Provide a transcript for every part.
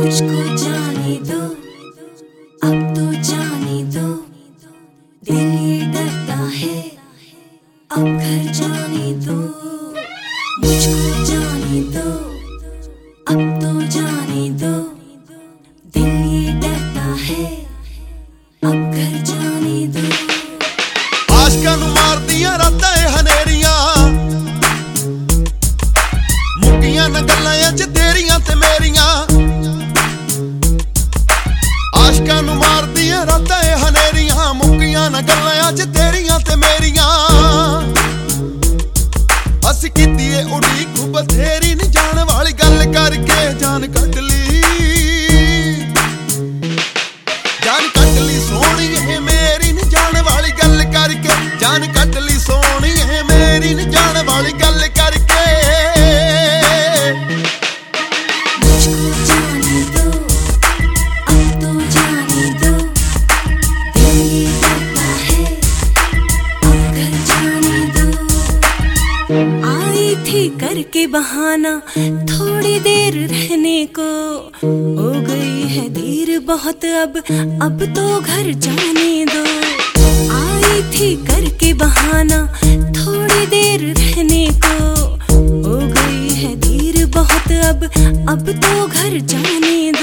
मुझको जाने दो। अब तो जाने दो। दिल ये डरता है। अब घर जाने दो। ਗੱਲਾਂ ਅੱਜ ਤੇਰੀਆਂ ਤੇ ਮੇਰੀਆਂ। ਅਸੀਂ ਕੀਤੀ ਏ ਉਡੀਕ, ਬਥੇਰੀ ਨੀ ਜਾਣ ਵਾਲੀ ਗੱਲ ਕਰਕੇ ਜਾਨ ਕੱਢ थी करके बहाना, थोड़ी देर रहने को। हो गई है देर बहुत अब अब तो घर जाने दो। आई थी करके बहाना, थोड़ी देर रहने को। हो गई है देर बहुत अब अब तो घर जाने दो।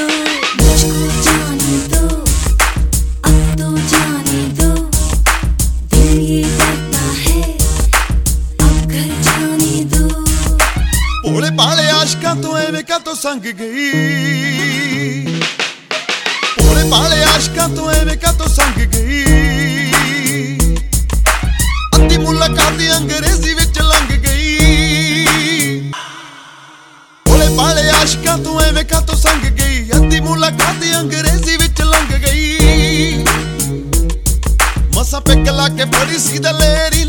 ਭੋਲੇ ਭਾਲੇ ਆਸ਼ਕਾਂ ਤੋਂ, ਐਵੇਂ ਕਾਤੋਂ ਸੰਗ ਗਈ? ਭੋਲੇ ਭਾਲੇ ਆਸ਼ਕਾਂ ਤੋਂ, ਐਵੇਂ ਕਾਤੋਂ ਸੰਗ ਗਈ? ਅੱਧੀ ਮੁਲਾਕਾਤ ਅੰਗਰੇਜ਼ੀ ਵਿੱਚ ਲੰਘ ਗਈ। ਭੋਲੇ ਭਾਲੇ ਆਸ਼ਕਾਂ ਤੋਂ, ਐਵੇਂ ਕਾਤੋਂ ਸੰਗ ਗਈ? ਅੱਧੀ ਮੁਲਾਕਾਤ ਅੰਗਰੇਜ਼ੀ ਵਿੱਚ ਲੰਘ ਗਈ। ਮਸਾ ਪਿੱਕ ਲਾ ਕੇ ਬੜੀ ਸੀ ਦਲੇਰੀ